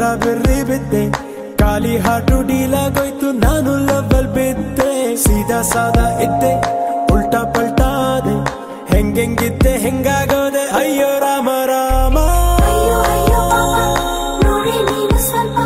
ಎರ್ರ berry ಬಿದ್ದೆ. ಖಾಲಿ ಹಾಟು ಡೀಲಾಗೋಯ್ತು, ನಾನು ಲವ್ವಲ್ ಬಿದ್ದೆ. ಸೀದಾ ಸಾದಾ ಇದ್ದೆ, ಉಲ್ಟಾ ಪಲ್ಟಾದೆ ಹೆಂಗೆಂಗಿದ್ದೆ, ಹೆಂಗಾಗೋದೆ? ಅಯ್ಯೋ ರಾಮ ರಾಮ. ನೀನು ಸ್ವಲ್ಪ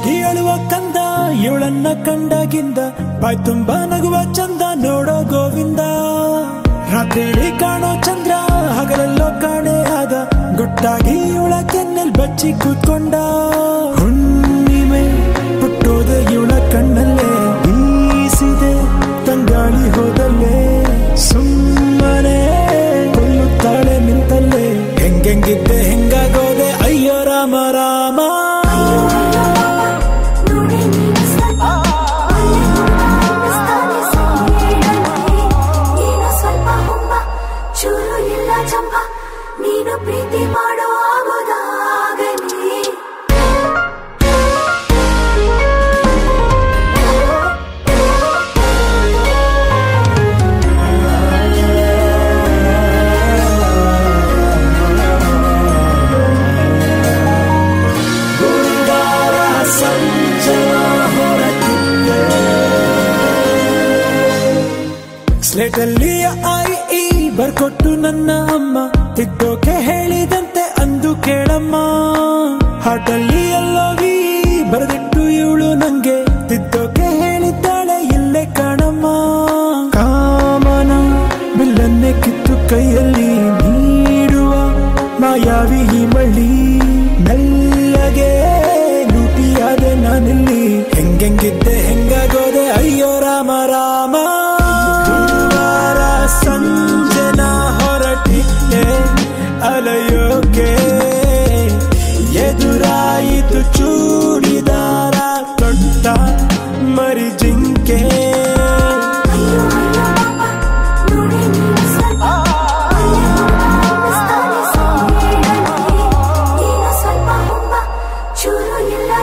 ಜೋರಾಗಿ ಅಳುವ ಕಂದ, ಇವಳನ್ನ ಕಂಡಾಗಿಂದ ಬಾಯ್ ತುಂಬ ನಗುವ ಚಂದ, ನೋಡೋ ಗೋವಿಂದ. ರಾತ್ರಿ ಕಾಣೋ ಚಂದ್ರ, ಹಗಲಲ್ಲೋ ಕಾಣೆ ಆದ ಗುಟ್ಟಾಗಿ ಇವಳ ಕೆನ್ನೆಲ್ ಬಚ್ಚಿ ಕೂತ್ಕೊಂಡ. ಸ್ಲೇಟಲ್ಲಿ ಐ ಈ ಬರ್ಕೊಟ್ಟು ನನ್ನ ಅಮ್ಮ. ತಿದ್ದೋಕೆ ಹೇಳಿದಂತೆ ಅಂದು ಕೇಳಮ್ಮ. ಹಾಟಲ್ಲಿ ಎಲ್ಲೋಗಿ ಬರೆದಿಟ್ಟು ಇವಳು ನಂಗೆ. ತಿದ್ದೋಕೆ ಹೇಳಿದ್ದಾಳೆ, ಇಲ್ಲೇ ಕಾಣಮ್ಮ. ಕಾಮನ ಬಿಲ್ಲನ್ನೇ ಕಿತ್ತು ಕೈಯಲ್ಲಿ ನೀಡುವ ಮಾಯಾವಿ ಈ ಮಳ್ಳಿ ಮೆಲ್ಲಗೆ ಲೂಟಿಯಾದೆ ನಾನಿಲ್ಲಿ. ಹೆಂಗೆಂಗಿದ್ದೆ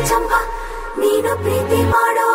ಚಂಪ ನೀನು ಪ್ರೀತಿ ಮಾಡೋ